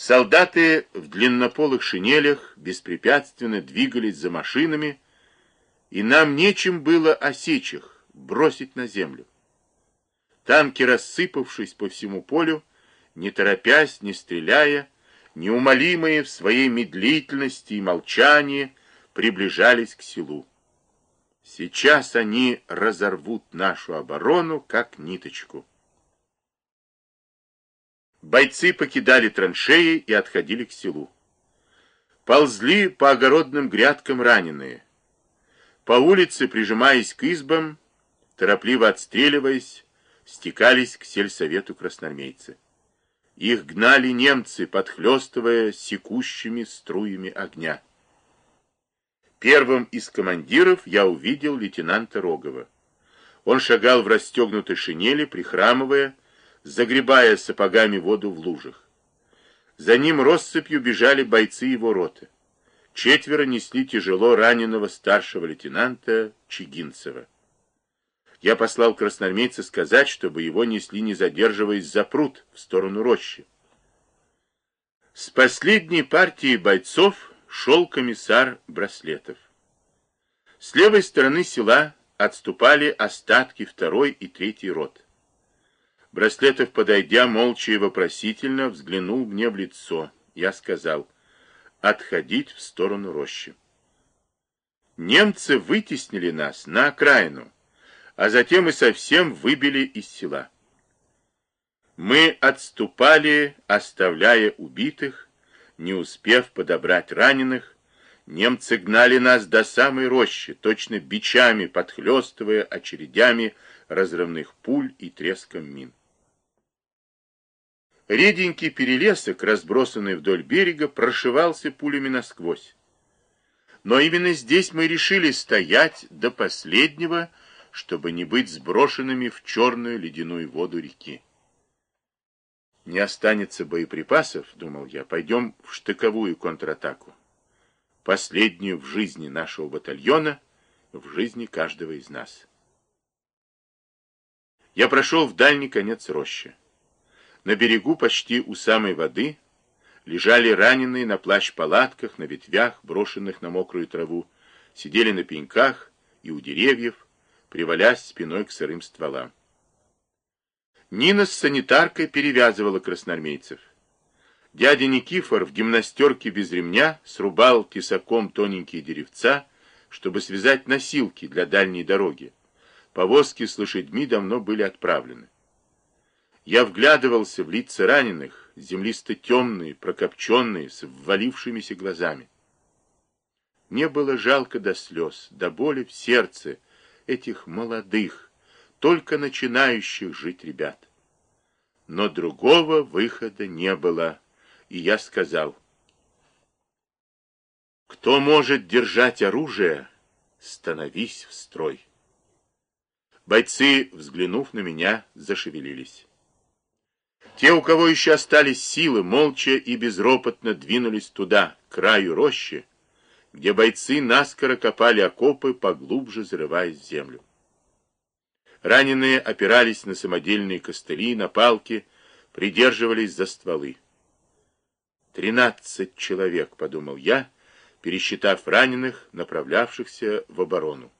Солдаты в длиннополых шинелях беспрепятственно двигались за машинами, и нам нечем было осечь их, бросить на землю. Танки, рассыпавшись по всему полю, не торопясь, не стреляя, неумолимые в своей медлительности и молчании, приближались к селу. Сейчас они разорвут нашу оборону, как ниточку. Бойцы покидали траншеи и отходили к селу. Ползли по огородным грядкам раненые. По улице, прижимаясь к избам, торопливо отстреливаясь, стекались к сельсовету красноармейцы. Их гнали немцы, подхлестывая секущими струями огня. Первым из командиров я увидел лейтенанта Рогова. Он шагал в расстегнутой шинели, прихрамывая, загребая сапогами воду в лужах. За ним россыпью бежали бойцы его роты. Четверо несли тяжело раненого старшего лейтенанта Чигинцева. Я послал красноармейца сказать, чтобы его несли, не задерживаясь, за пруд в сторону рощи. С последней партией бойцов шел комиссар Браслетов. С левой стороны села отступали остатки второй и третьей рот. Браслетов, подойдя молча и вопросительно, взглянул мне в лицо. Я сказал, отходить в сторону рощи. Немцы вытеснили нас на окраину, а затем и совсем выбили из села. Мы отступали, оставляя убитых, не успев подобрать раненых, немцы гнали нас до самой рощи, точно бичами подхлестывая очередями разрывных пуль и треском мин. Реденький перелесок, разбросанный вдоль берега, прошивался пулями насквозь. Но именно здесь мы решили стоять до последнего, чтобы не быть сброшенными в черную ледяную воду реки. Не останется боеприпасов, думал я, пойдем в штыковую контратаку. Последнюю в жизни нашего батальона, в жизни каждого из нас. Я прошел в дальний конец рощи. На берегу, почти у самой воды, лежали раненые на плащ-палатках, на ветвях, брошенных на мокрую траву, сидели на пеньках и у деревьев, привалясь спиной к сырым стволам. Нина с санитаркой перевязывала красноармейцев. Дядя Никифор в гимнастерке без ремня срубал тесаком тоненькие деревца, чтобы связать носилки для дальней дороги. Повозки с лошадьми давно были отправлены. Я вглядывался в лица раненых, землисто-темные, прокопченные, с ввалившимися глазами. Мне было жалко до слез, до боли в сердце этих молодых, только начинающих жить ребят. Но другого выхода не было, и я сказал, «Кто может держать оружие, становись в строй». Бойцы, взглянув на меня, зашевелились. Те, у кого еще остались силы, молча и безропотно двинулись туда, к краю рощи, где бойцы наскоро копали окопы, поглубже зарываясь в землю. Раненые опирались на самодельные костыли, на палки, придерживались за стволы. «Тринадцать человек», — подумал я, пересчитав раненых, направлявшихся в оборону.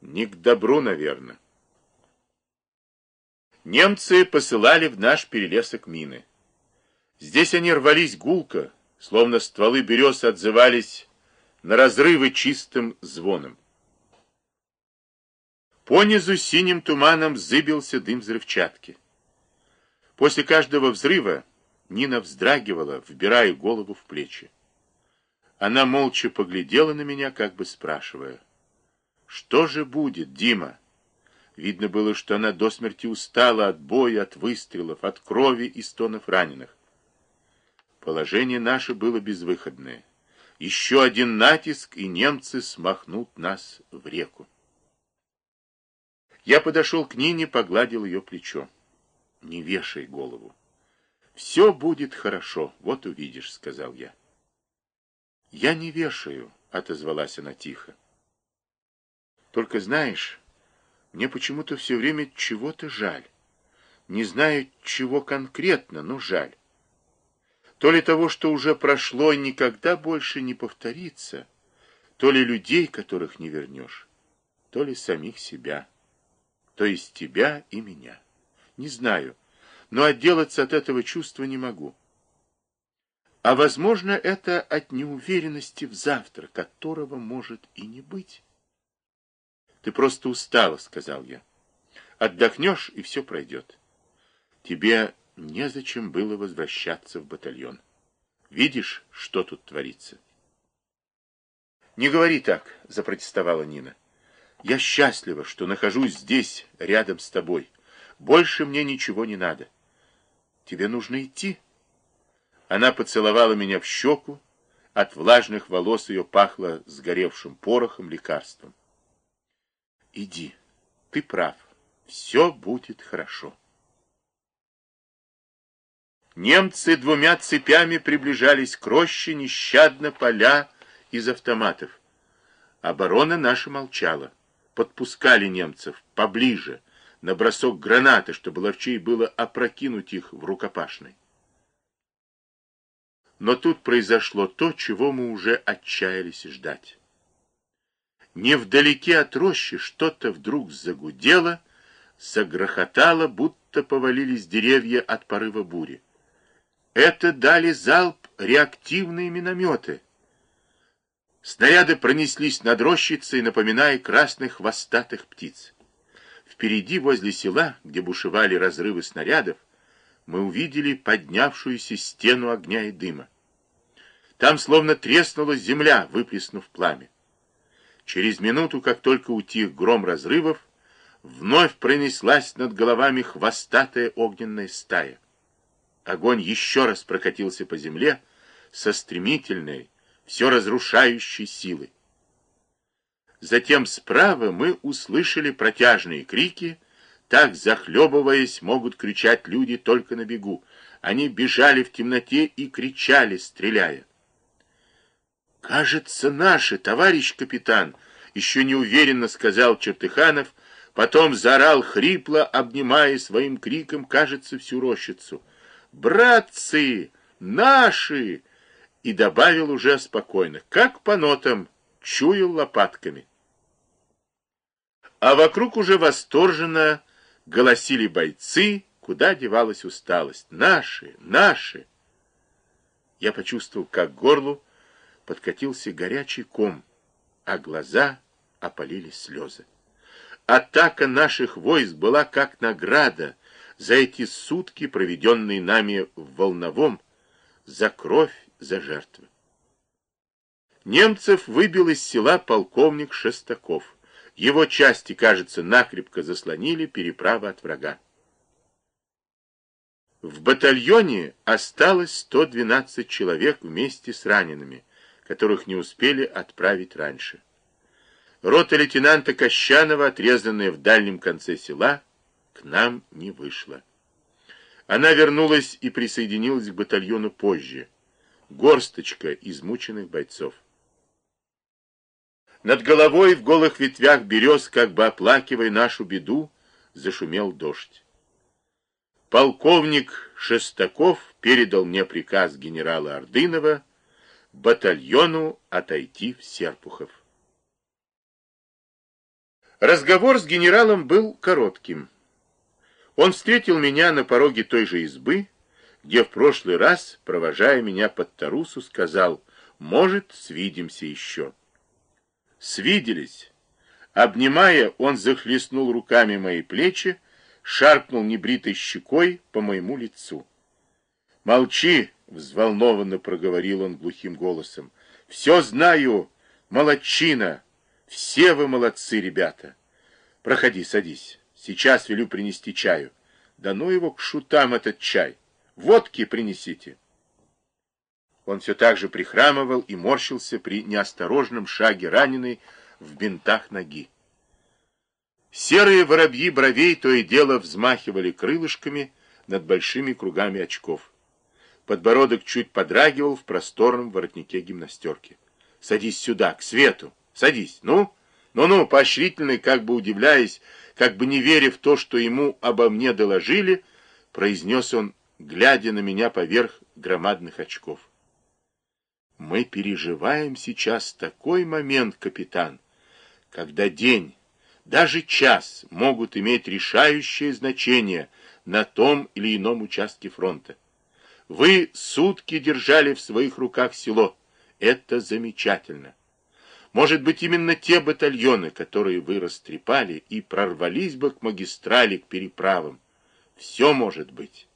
«Не к добру, наверное». Немцы посылали в наш перелесок мины. Здесь они рвались гулко, словно стволы берез отзывались на разрывы чистым звоном. Понизу синим туманом зыбился дым взрывчатки. После каждого взрыва Нина вздрагивала, вбирая голову в плечи. Она молча поглядела на меня, как бы спрашивая, «Что же будет, Дима?» Видно было, что она до смерти устала от боя, от выстрелов, от крови и стонов раненых. Положение наше было безвыходное. Еще один натиск, и немцы смахнут нас в реку. Я подошел к Нине, погладил ее плечо. «Не вешай голову. Все будет хорошо, вот увидишь», — сказал я. «Я не вешаю», — отозвалась она тихо. «Только знаешь...» Мне почему-то все время чего-то жаль. Не знаю, чего конкретно, но жаль. То ли того, что уже прошло и никогда больше не повторится, то ли людей, которых не вернешь, то ли самих себя, то есть тебя и меня. Не знаю, но отделаться от этого чувства не могу. А возможно, это от неуверенности в завтра, которого может и не быть. Ты просто устала, сказал я. Отдохнешь, и все пройдет. Тебе незачем было возвращаться в батальон. Видишь, что тут творится? Не говори так, запротестовала Нина. Я счастлива, что нахожусь здесь, рядом с тобой. Больше мне ничего не надо. Тебе нужно идти. Она поцеловала меня в щеку, от влажных волос ее пахло сгоревшим порохом, лекарством. Иди, ты прав, все будет хорошо. Немцы двумя цепями приближались к роще, нещадно поля из автоматов. Оборона наша молчала. Подпускали немцев поближе, на бросок гранаты, чтобы ловчей было опрокинуть их в рукопашной. Но тут произошло то, чего мы уже отчаялись ждать. Невдалеке от рощи что-то вдруг загудело, загрохотало, будто повалились деревья от порыва бури. Это дали залп реактивные минометы. Снаряды пронеслись над рощицей, напоминая красных хвостатых птиц. Впереди, возле села, где бушевали разрывы снарядов, мы увидели поднявшуюся стену огня и дыма. Там словно треснула земля, выплеснув пламя. Через минуту, как только утих гром разрывов, вновь пронеслась над головами хвостатая огненная стая. Огонь еще раз прокатился по земле со стремительной, все разрушающей силой. Затем справа мы услышали протяжные крики, так, захлебываясь, могут кричать люди только на бегу. Они бежали в темноте и кричали, стреляя. «Кажется, наши, товарищ капитан!» Еще неуверенно сказал Чертыханов, потом заорал хрипло, обнимая своим криком, кажется, всю рощицу. «Братцы! Наши!» И добавил уже спокойно, как по нотам, чуял лопатками. А вокруг уже восторженно голосили бойцы, куда девалась усталость. «Наши! Наши!» Я почувствовал, как горлу подкатился горячий ком, а глаза опалились слезы. Атака наших войск была как награда за эти сутки, проведенные нами в Волновом, за кровь, за жертвы. Немцев выбил из села полковник Шестаков. Его части, кажется, накрепко заслонили переправы от врага. В батальоне осталось 112 человек вместе с ранеными, которых не успели отправить раньше. Рота лейтенанта Кощанова, отрезанная в дальнем конце села, к нам не вышла. Она вернулась и присоединилась к батальону позже. Горсточка измученных бойцов. Над головой в голых ветвях берез, как бы оплакивая нашу беду, зашумел дождь. Полковник Шестаков передал мне приказ генерала Ордынова батальону отойти в Серпухов. Разговор с генералом был коротким. Он встретил меня на пороге той же избы, где в прошлый раз, провожая меня под Тарусу, сказал, «Может, свидимся еще». Свиделись. Обнимая, он захлестнул руками мои плечи, шаркнул небритой щекой по моему лицу. «Молчи!» — взволнованно проговорил он глухим голосом. «Все знаю, молодчина! Все вы молодцы, ребята! Проходи, садись. Сейчас велю принести чаю. Да ну его к шутам этот чай! Водки принесите!» Он все так же прихрамывал и морщился при неосторожном шаге раненый в бинтах ноги. Серые воробьи бровей то и дело взмахивали крылышками над большими кругами очков. Подбородок чуть подрагивал в просторном воротнике гимнастерки. «Садись сюда, к свету! Садись! Ну! Ну-ну!» Поощрительный, как бы удивляясь, как бы не веря в то, что ему обо мне доложили, произнес он, глядя на меня поверх громадных очков. Мы переживаем сейчас такой момент, капитан, когда день, даже час могут иметь решающее значение на том или ином участке фронта. Вы сутки держали в своих руках село. Это замечательно. Может быть, именно те батальоны, которые вы растрепали и прорвались бы к магистрали, к переправам. Все может быть.